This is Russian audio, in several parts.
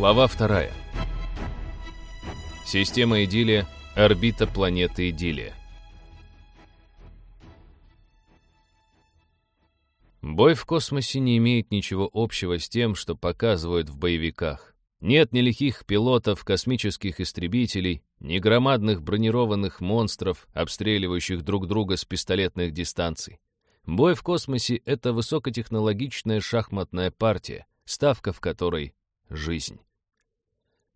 Глава вторая. Система Идилия. Орбита планеты Идилия. Бой в космосе не имеет ничего общего с тем, что показывают в боевиках. Нет ни лихих пилотов, космических истребителей, ни громадных бронированных монстров, обстреливающих друг друга с пистолетных дистанций. Бой в космосе — это высокотехнологичная шахматная партия, ставка в которой — жизнь.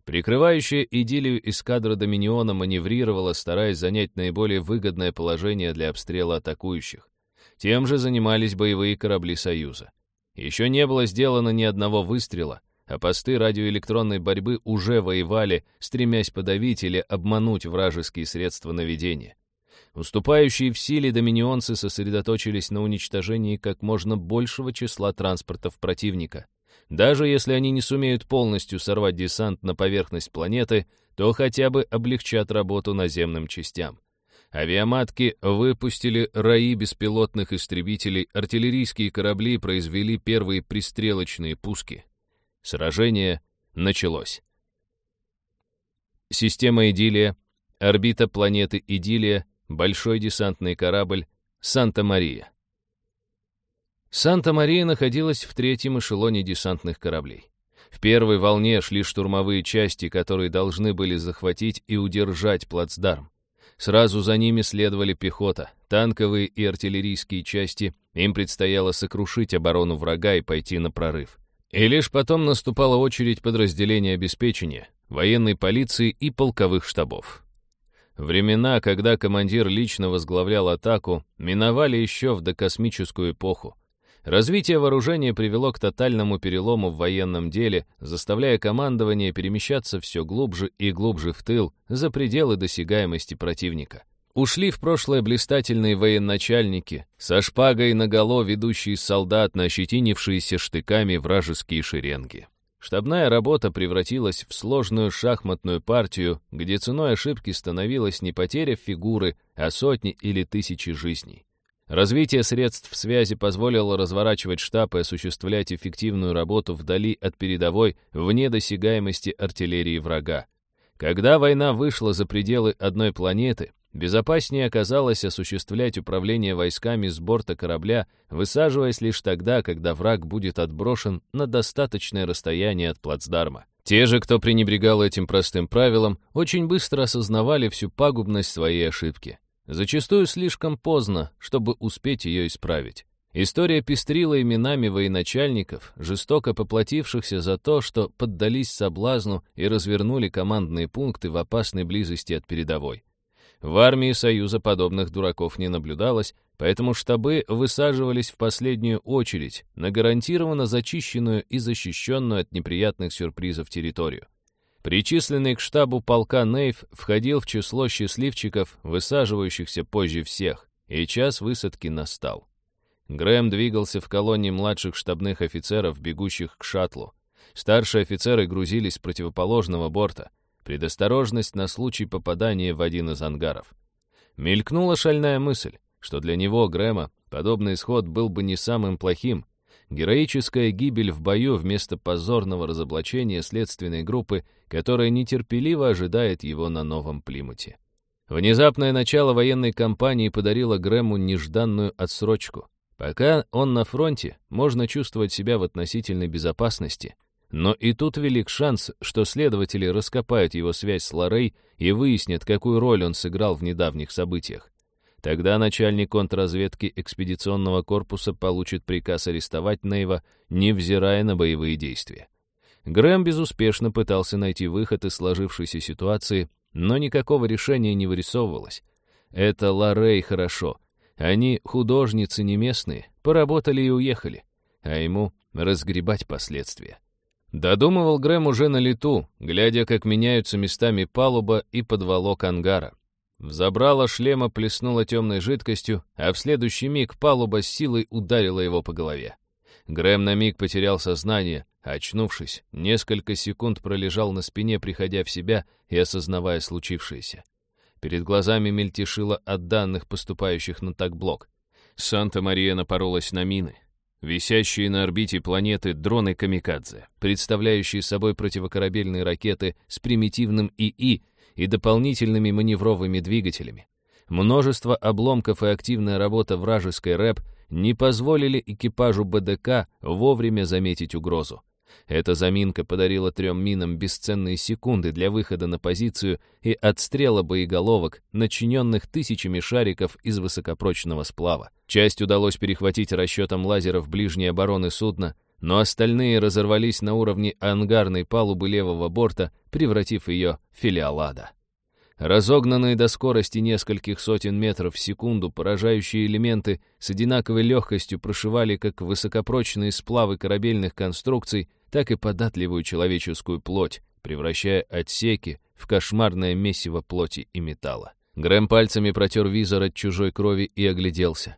Прикрывающая идиллию эскадра Доминиона маневрировала, стараясь занять наиболее выгодное положение для обстрела атакующих. Тем же занимались боевые корабли Союза. Еще не было сделано ни одного выстрела, а посты радиоэлектронной борьбы уже воевали, стремясь подавить или обмануть вражеские средства наведения. Уступающие в силе доминионцы сосредоточились на уничтожении как можно большего числа транспортов противника. Даже если они не сумеют полностью сорвать десант на поверхность планеты, то хотя бы облегчат работу наземным частям. Авиаматки выпустили раи беспилотных истребителей, артиллерийские корабли произвели первые пристрелочные пуски. Сражение началось. Система Идилия, орбита планеты Идилия, большой десантный корабль Санта-Мария. Санта-Мария находилась в третьем эшелоне десантных кораблей. В первой волне шли штурмовые части, которые должны были захватить и удержать плацдарм. Сразу за ними следовали пехота, танковые и артиллерийские части. Им предстояло сокрушить оборону врага и пойти на прорыв. И лишь потом наступала очередь подразделения обеспечения, военной полиции и полковых штабов. Времена, когда командир лично возглавлял атаку, миновали еще в докосмическую эпоху. Развитие вооружения привело к тотальному перелому в военном деле, заставляя командование перемещаться все глубже и глубже в тыл, за пределы досягаемости противника. Ушли в прошлое блистательные военачальники, со шпагой наголо ведущие солдат на ощетинившиеся штыками вражеские шеренги. Штабная работа превратилась в сложную шахматную партию, где ценой ошибки становилась не потеря фигуры, а сотни или тысячи жизней. Развитие средств связи позволило разворачивать штаб и осуществлять эффективную работу вдали от передовой, вне досягаемости артиллерии врага. Когда война вышла за пределы одной планеты, безопаснее оказалось осуществлять управление войсками с борта корабля, высаживаясь лишь тогда, когда враг будет отброшен на достаточное расстояние от плацдарма. Те же, кто пренебрегал этим простым правилом, очень быстро осознавали всю пагубность своей ошибки. Зачастую слишком поздно, чтобы успеть ее исправить. История пестрила именами военачальников, жестоко поплатившихся за то, что поддались соблазну и развернули командные пункты в опасной близости от передовой. В армии Союза подобных дураков не наблюдалось, поэтому штабы высаживались в последнюю очередь на гарантированно зачищенную и защищенную от неприятных сюрпризов территорию. Причисленный к штабу полка Нейв входил в число счастливчиков, высаживающихся позже всех, и час высадки настал. Грэм двигался в колонии младших штабных офицеров, бегущих к шаттлу. Старшие офицеры грузились с противоположного борта. Предосторожность на случай попадания в один из ангаров. Мелькнула шальная мысль, что для него, Грэма, подобный исход был бы не самым плохим, Героическая гибель в бою вместо позорного разоблачения следственной группы, которая нетерпеливо ожидает его на новом Плимуте. Внезапное начало военной кампании подарило Грэму нежданную отсрочку. Пока он на фронте, можно чувствовать себя в относительной безопасности. Но и тут велик шанс, что следователи раскопают его связь с Лорей и выяснят, какую роль он сыграл в недавних событиях. Тогда начальник контрразведки экспедиционного корпуса получит приказ арестовать Нейва, невзирая на боевые действия. Грэм безуспешно пытался найти выход из сложившейся ситуации, но никакого решения не вырисовывалось. Это Ларей хорошо. Они, художницы не местные, поработали и уехали, а ему разгребать последствия. Додумывал Грэм уже на лету, глядя, как меняются местами палуба и подволок ангара. В забрало шлема плеснула темной жидкостью, а в следующий миг палуба с силой ударила его по голове. Грэм на миг потерял сознание, а очнувшись, несколько секунд пролежал на спине, приходя в себя и осознавая случившееся. Перед глазами мельтешило от данных, поступающих на такблок. Санта-Мария напоролась на мины. висящие на орбите планеты дроны «Камикадзе», представляющие собой противокорабельные ракеты с примитивным ИИ и дополнительными маневровыми двигателями. Множество обломков и активная работа вражеской РЭП не позволили экипажу БДК вовремя заметить угрозу. Эта заминка подарила трем минам бесценные секунды для выхода на позицию и отстрела боеголовок, начиненных тысячами шариков из высокопрочного сплава. Часть удалось перехватить расчетом лазеров ближней обороны судна, но остальные разорвались на уровне ангарной палубы левого борта, превратив ее в филиал ада. Разогнанные до скорости нескольких сотен метров в секунду поражающие элементы с одинаковой легкостью прошивали как высокопрочные сплавы корабельных конструкций, так и податливую человеческую плоть, превращая отсеки в кошмарное месиво плоти и металла. Грэм пальцами протер визор от чужой крови и огляделся.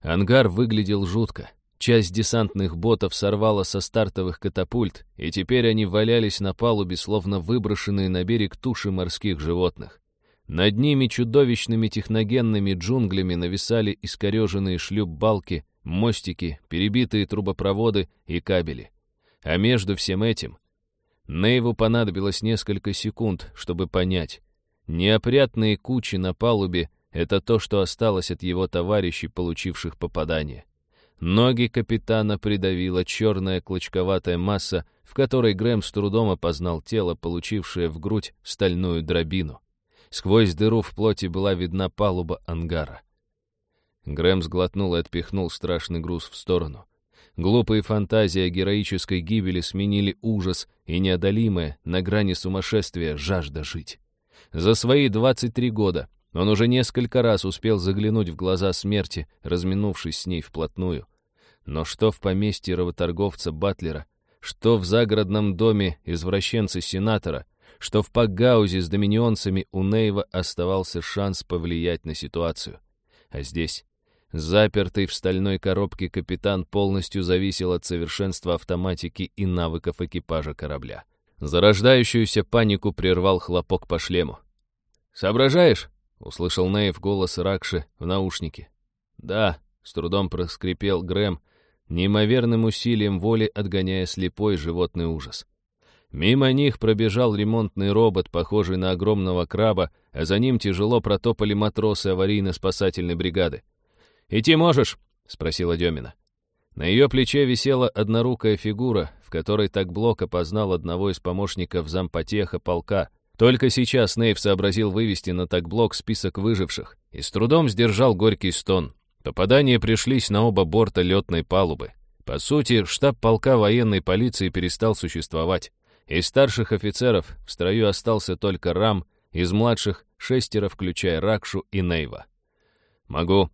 Ангар выглядел жутко. Часть десантных ботов сорвала со стартовых катапульт, и теперь они валялись на палубе, словно выброшенные на берег туши морских животных. Над ними чудовищными техногенными джунглями нависали искореженные шлюп-балки, мостики, перебитые трубопроводы и кабели. А между всем этим Нейву понадобилось несколько секунд, чтобы понять. Неопрятные кучи на палубе — это то, что осталось от его товарищей, получивших попадание. Ноги капитана придавила черная клочковатая масса, в которой Грэм с трудом опознал тело, получившее в грудь стальную дробину. Сквозь дыру в плоти была видна палуба ангара. Грэм сглотнул и отпихнул страшный груз в сторону. Глупые фантазии о героической гибели сменили ужас и неодолимое, на грани сумасшествия, жажда жить. За свои 23 года он уже несколько раз успел заглянуть в глаза смерти, разминувшись с ней вплотную. Но что в поместье работорговца Батлера, что в загородном доме извращенца-сенатора, что в Пагаузе с доминионцами у Нейва оставался шанс повлиять на ситуацию. А здесь, запертый в стальной коробке, капитан полностью зависел от совершенства автоматики и навыков экипажа корабля. Зарождающуюся панику прервал хлопок по шлему. «Соображаешь?» — услышал Нейв голос Ракши в наушнике. «Да», — с трудом проскрипел Грэм, неимоверным усилием воли отгоняя слепой животный ужас. Мимо них пробежал ремонтный робот, похожий на огромного краба, а за ним тяжело протопали матросы аварийно-спасательной бригады. «Идти можешь?» — спросила Демина. На ее плече висела однорукая фигура, в которой так Блок опознал одного из помощников зампотеха полка, только сейчас Нейв сообразил вывести на такблок список выживших и с трудом сдержал горький стон. Попадания пришлись на оба борта летной палубы. По сути, штаб полка военной полиции перестал существовать. Из старших офицеров в строю остался только Рам, из младших — шестеро, включая Ракшу и Нейва. «Могу».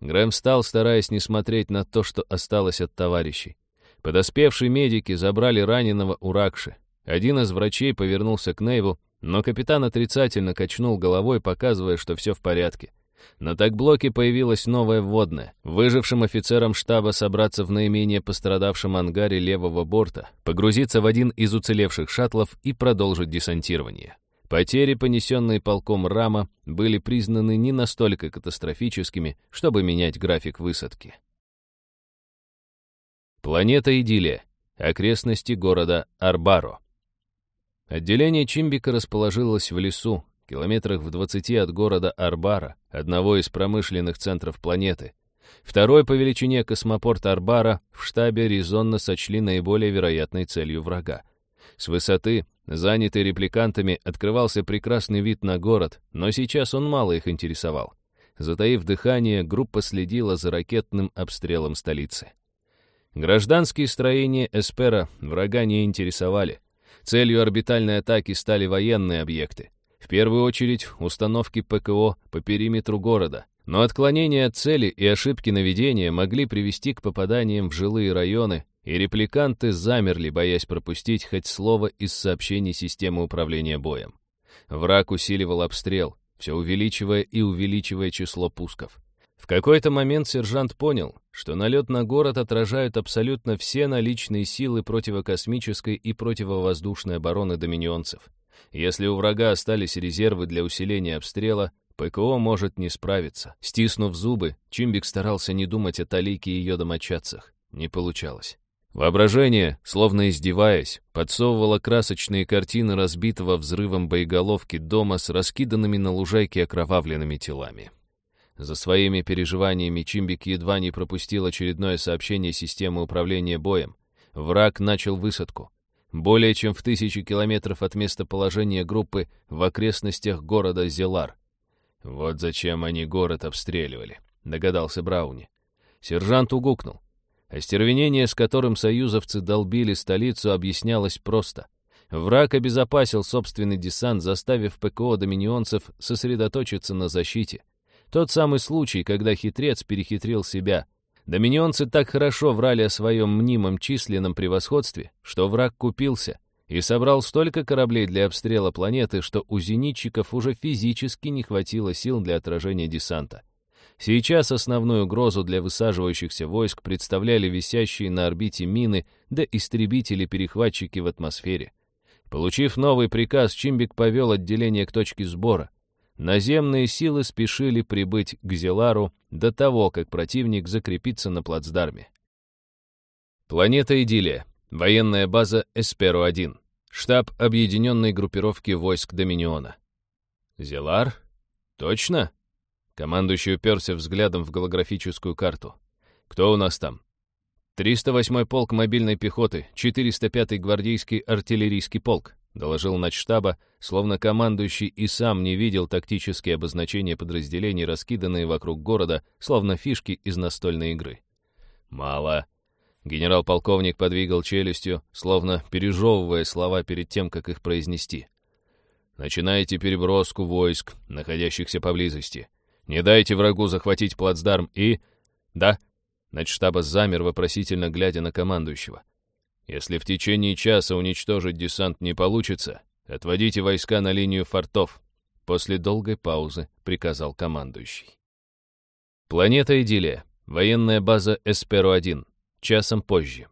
Грэм встал, стараясь не смотреть на то, что осталось от товарищей. Подоспевшие медики забрали раненого у Ракши. Один из врачей повернулся к Нейву, но капитан отрицательно качнул головой, показывая, что все в порядке. На такблоке появилась новая вводная. Выжившим офицерам штаба собраться в наименее пострадавшем ангаре левого борта, погрузиться в один из уцелевших шаттлов и продолжить десантирование. Потери, понесенные полком Рама, были признаны не настолько катастрофическими, чтобы менять график высадки. Планета Идиллия. Окрестности города Арбаро. Отделение Чимбика расположилось в лесу, километрах в 20 от города Арбара, одного из промышленных центров планеты. Второй по величине космопорт Арбара в штабе резонно сочли наиболее вероятной целью врага. С высоты, занятой репликантами, открывался прекрасный вид на город, но сейчас он мало их интересовал. Затаив дыхание, группа следила за ракетным обстрелом столицы. Гражданские строения Эспера врага не интересовали. Целью орбитальной атаки стали военные объекты. В первую очередь установки ПКО по периметру города. Но отклонения от цели и ошибки наведения могли привести к попаданиям в жилые районы, и репликанты замерли, боясь пропустить хоть слово из сообщений системы управления боем. Враг усиливал обстрел, все увеличивая и увеличивая число пусков. В какой-то момент сержант понял, что налет на город отражают абсолютно все наличные силы противокосмической и противовоздушной обороны доминионцев. Если у врага остались резервы для усиления обстрела, ПКО может не справиться. Стиснув зубы, Чимбик старался не думать о Талике и ее домочадцах. не получалось. Воображение, словно издеваясь, подсовывало красочные картины разбитого взрывом боеголовки дома с раскиданными на лужайке окровавленными телами. За своими переживаниями Чимбик едва не пропустил очередное сообщение системы управления боем. Враг начал высадку. Более чем в тысячи километров от местоположения группы в окрестностях города Зелар. «Вот зачем они город обстреливали», — догадался Брауни. Сержант угукнул. Остервенение, с которым союзовцы долбили столицу, объяснялось просто. Враг обезопасил собственный десант, заставив ПКО доминионцев сосредоточиться на защите. Тот самый случай, когда хитрец перехитрил себя. Доминионцы так хорошо врали о своем мнимом численном превосходстве, что враг купился и собрал столько кораблей для обстрела планеты, что у зенитчиков уже физически не хватило сил для отражения десанта. Сейчас основную угрозу для высаживающихся войск представляли висящие на орбите мины да истребители-перехватчики в атмосфере. Получив новый приказ, Чимбик повел отделение к точке сбора. Наземные силы спешили прибыть к Зелару до того, как противник закрепится на плацдарме. Планета Идиллия. Военная база Эсперо-1. Штаб объединенной группировки войск Доминиона. Зелар? Точно? Командующий уперся взглядом в голографическую карту. Кто у нас там? 308-й полк мобильной пехоты, 405-й гвардейский артиллерийский полк, доложил начштаба, словно командующий и сам не видел тактические обозначения подразделений, раскиданные вокруг города, словно фишки из настольной игры. «Мало». Генерал-полковник подвигал челюстью, словно пережевывая слова перед тем, как их произнести. «Начинайте переброску войск, находящихся поблизости. Не дайте врагу захватить плацдарм и...» «Да». Начштаба замер, вопросительно глядя на командующего. Если в течение часа уничтожить десант не получится, отводите войска на линию фортов. После долгой паузы приказал командующий. Планета Идиллия. Военная база Эсперо-1. Часом позже.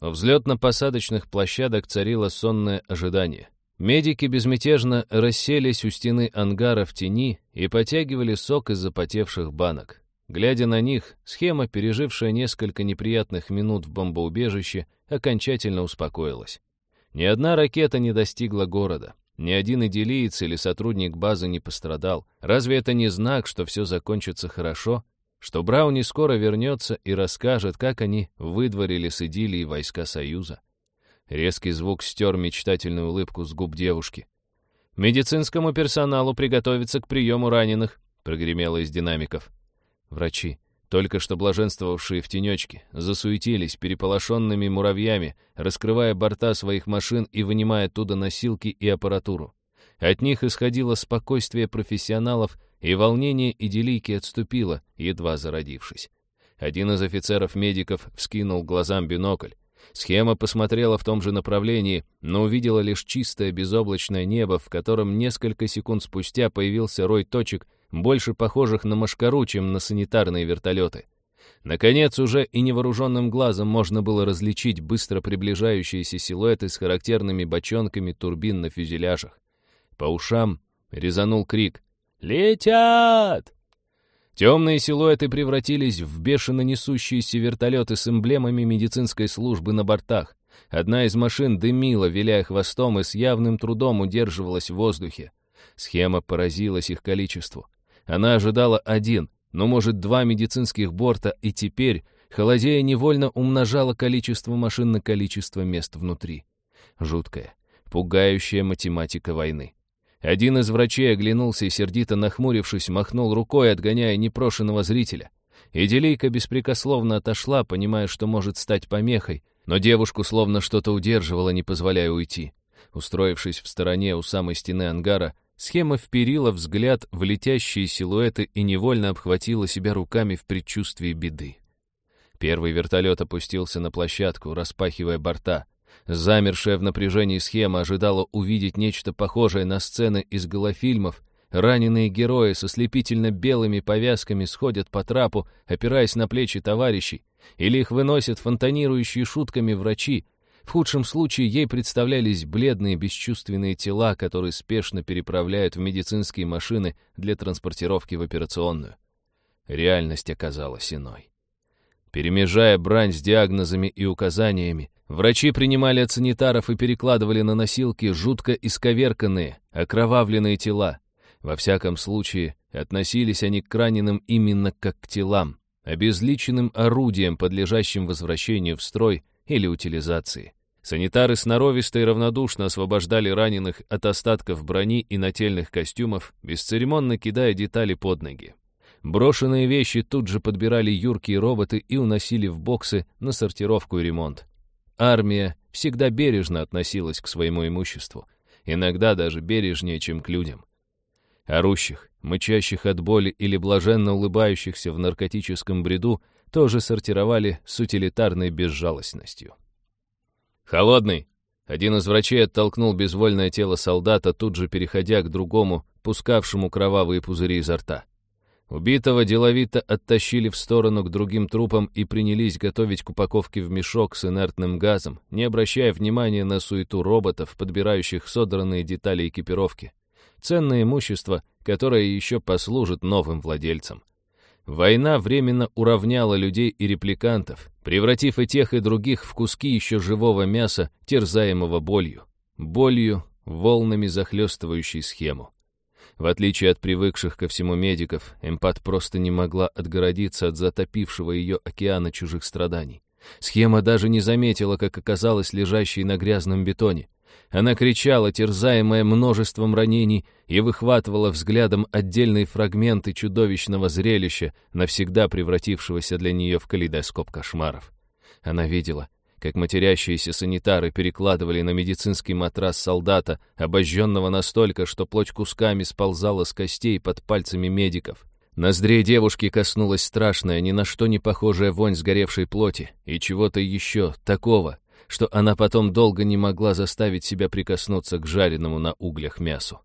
У взлетно-посадочных площадок царило сонное ожидание. Медики безмятежно расселись у стены ангара в тени и потягивали сок из запотевших банок. Глядя на них, схема, пережившая несколько неприятных минут в бомбоубежище, окончательно успокоилась. Ни одна ракета не достигла города. Ни один идиллиец или сотрудник базы не пострадал. Разве это не знак, что все закончится хорошо? Что Брауни скоро вернется и расскажет, как они выдворили с идиллии войска Союза? Резкий звук стер мечтательную улыбку с губ девушки. «Медицинскому персоналу приготовиться к приему раненых», — прогремело из динамиков. Врачи, только что блаженствовавшие в тенечке, засуетились переполошенными муравьями, раскрывая борта своих машин и вынимая оттуда носилки и аппаратуру. От них исходило спокойствие профессионалов, и волнение идиллийки отступило, едва зародившись. Один из офицеров-медиков вскинул глазам бинокль. Схема посмотрела в том же направлении, но увидела лишь чистое безоблачное небо, в котором несколько секунд спустя появился рой точек, больше похожих на машкару, чем на санитарные вертолеты. Наконец, уже и невооруженным глазом можно было различить быстро приближающиеся силуэты с характерными бочонками турбин на фюзеляжах. По ушам резанул крик «Летят!». Темные силуэты превратились в бешено несущиеся вертолеты с эмблемами медицинской службы на бортах. Одна из машин дымила, виляя хвостом, и с явным трудом удерживалась в воздухе. Схема поразилась их количеству. Она ожидала один, но, может, два медицинских борта, и теперь, холодея, невольно умножала количество машин на количество мест внутри. Жуткая, пугающая математика войны. Один из врачей оглянулся и, сердито нахмурившись, махнул рукой, отгоняя непрошенного зрителя. Иделийка беспрекословно отошла, понимая, что может стать помехой, но девушку словно что-то удерживало, не позволяя уйти. Устроившись в стороне у самой стены ангара, Схема вперила взгляд в летящие силуэты и невольно обхватила себя руками в предчувствии беды. Первый вертолет опустился на площадку, распахивая борта. Замершая в напряжении схема ожидала увидеть нечто похожее на сцены из голофильмов. Раненые герои со слепительно белыми повязками сходят по трапу, опираясь на плечи товарищей, или их выносят фонтанирующие шутками врачи, в худшем случае ей представлялись бледные бесчувственные тела, которые спешно переправляют в медицинские машины для транспортировки в операционную. Реальность оказалась иной. Перемежая брань с диагнозами и указаниями, врачи принимали от санитаров и перекладывали на носилки жутко исковерканные, окровавленные тела. Во всяком случае, относились они к раненым именно как к телам, обезличенным орудием, подлежащим возвращению в строй или утилизации. Санитары сноровисто и равнодушно освобождали раненых от остатков брони и нательных костюмов, бесцеремонно кидая детали под ноги. Брошенные вещи тут же подбирали юркие роботы и уносили в боксы на сортировку и ремонт. Армия всегда бережно относилась к своему имуществу, иногда даже бережнее, чем к людям. Орущих, мычащих от боли или блаженно улыбающихся в наркотическом бреду тоже сортировали с утилитарной безжалостностью. «Холодный!» Один из врачей оттолкнул безвольное тело солдата, тут же переходя к другому, пускавшему кровавые пузыри изо рта. Убитого деловито оттащили в сторону к другим трупам и принялись готовить к упаковке в мешок с инертным газом, не обращая внимания на суету роботов, подбирающих содранные детали экипировки. Ценное имущество, которое еще послужит новым владельцам. Война временно уравняла людей и репликантов, превратив и тех, и других в куски еще живого мяса, терзаемого болью. Болью, волнами захлестывающей схему. В отличие от привыкших ко всему медиков, эмпат просто не могла отгородиться от затопившего ее океана чужих страданий. Схема даже не заметила, как оказалась лежащей на грязном бетоне. Она кричала, терзаемая множеством ранений, и выхватывала взглядом отдельные фрагменты чудовищного зрелища, навсегда превратившегося для нее в калейдоскоп кошмаров. Она видела, как матерящиеся санитары перекладывали на медицинский матрас солдата, обожженного настолько, что плоть кусками сползала с костей под пальцами медиков. Ноздрей девушки коснулась страшная, ни на что не похожая вонь сгоревшей плоти и чего-то еще такого, что она потом долго не могла заставить себя прикоснуться к жареному на углях мясу.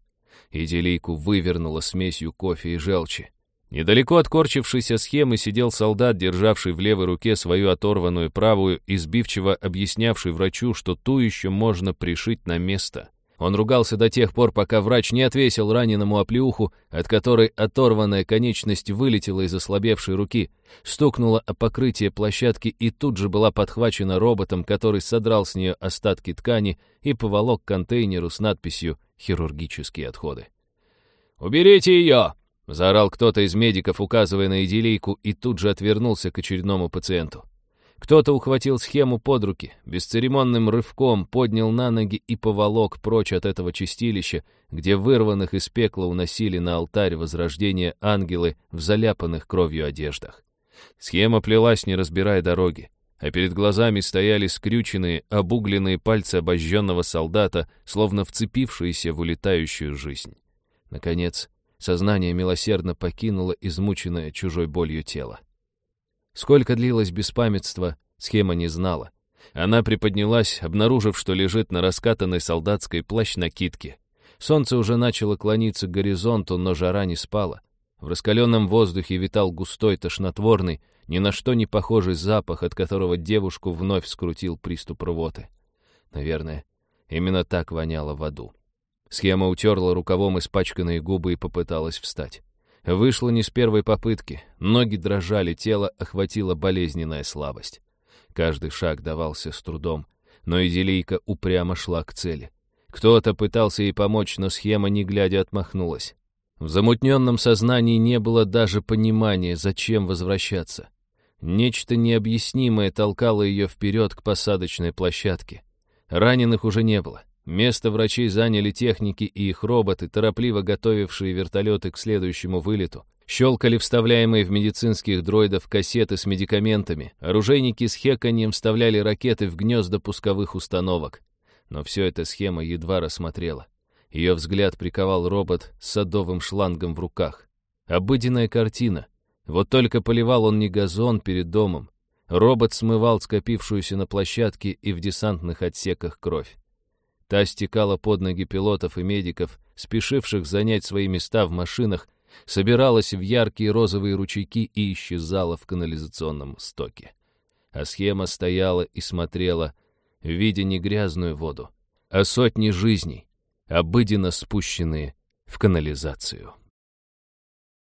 Иделийку вывернула смесью кофе и желчи. Недалеко от корчившейся схемы сидел солдат, державший в левой руке свою оторванную правую и сбивчиво объяснявший врачу, что ту еще можно пришить на место. Он ругался до тех пор, пока врач не отвесил раненому оплеуху, от которой оторванная конечность вылетела из ослабевшей руки, стукнула о покрытие площадки и тут же была подхвачена роботом, который содрал с нее остатки ткани и поволок к контейнеру с надписью «Хирургические отходы». «Уберите ее!» Заорал кто-то из медиков, указывая на идиллийку, и тут же отвернулся к очередному пациенту. Кто-то ухватил схему под руки, бесцеремонным рывком поднял на ноги и поволок прочь от этого чистилища, где вырванных из пекла уносили на алтарь возрождения ангелы в заляпанных кровью одеждах. Схема плелась, не разбирая дороги, а перед глазами стояли скрюченные, обугленные пальцы обожженного солдата, словно вцепившиеся в улетающую жизнь. Наконец, Сознание милосердно покинуло измученное чужой болью тело. Сколько длилось беспамятство, схема не знала. Она приподнялась, обнаружив, что лежит на раскатанной солдатской плащ-накидке. Солнце уже начало клониться к горизонту, но жара не спала. В раскаленном воздухе витал густой, тошнотворный, ни на что не похожий запах, от которого девушку вновь скрутил приступ рвоты. Наверное, именно так воняло в аду. Схема утерла рукавом испачканные губы и попыталась встать. Вышло не с первой попытки. Ноги дрожали, тело охватила болезненная слабость. Каждый шаг давался с трудом, но Иделийка упрямо шла к цели. Кто-то пытался ей помочь, но схема, не глядя, отмахнулась. В замутненном сознании не было даже понимания, зачем возвращаться. Нечто необъяснимое толкало ее вперед к посадочной площадке. Раненых уже не было. Место врачей заняли техники и их роботы, торопливо готовившие вертолеты к следующему вылету. Щелкали вставляемые в медицинских дроидов кассеты с медикаментами. Оружейники с хеканьем вставляли ракеты в гнезда пусковых установок. Но все это схема едва рассмотрела. Ее взгляд приковал робот с садовым шлангом в руках. Обыденная картина. Вот только поливал он не газон перед домом. Робот смывал скопившуюся на площадке и в десантных отсеках кровь. Та стекала под ноги пилотов и медиков, спешивших занять свои места в машинах, собиралась в яркие розовые ручейки и исчезала в канализационном стоке. А схема стояла и смотрела, видя не грязную воду, а сотни жизней, обыденно спущенные в канализацию.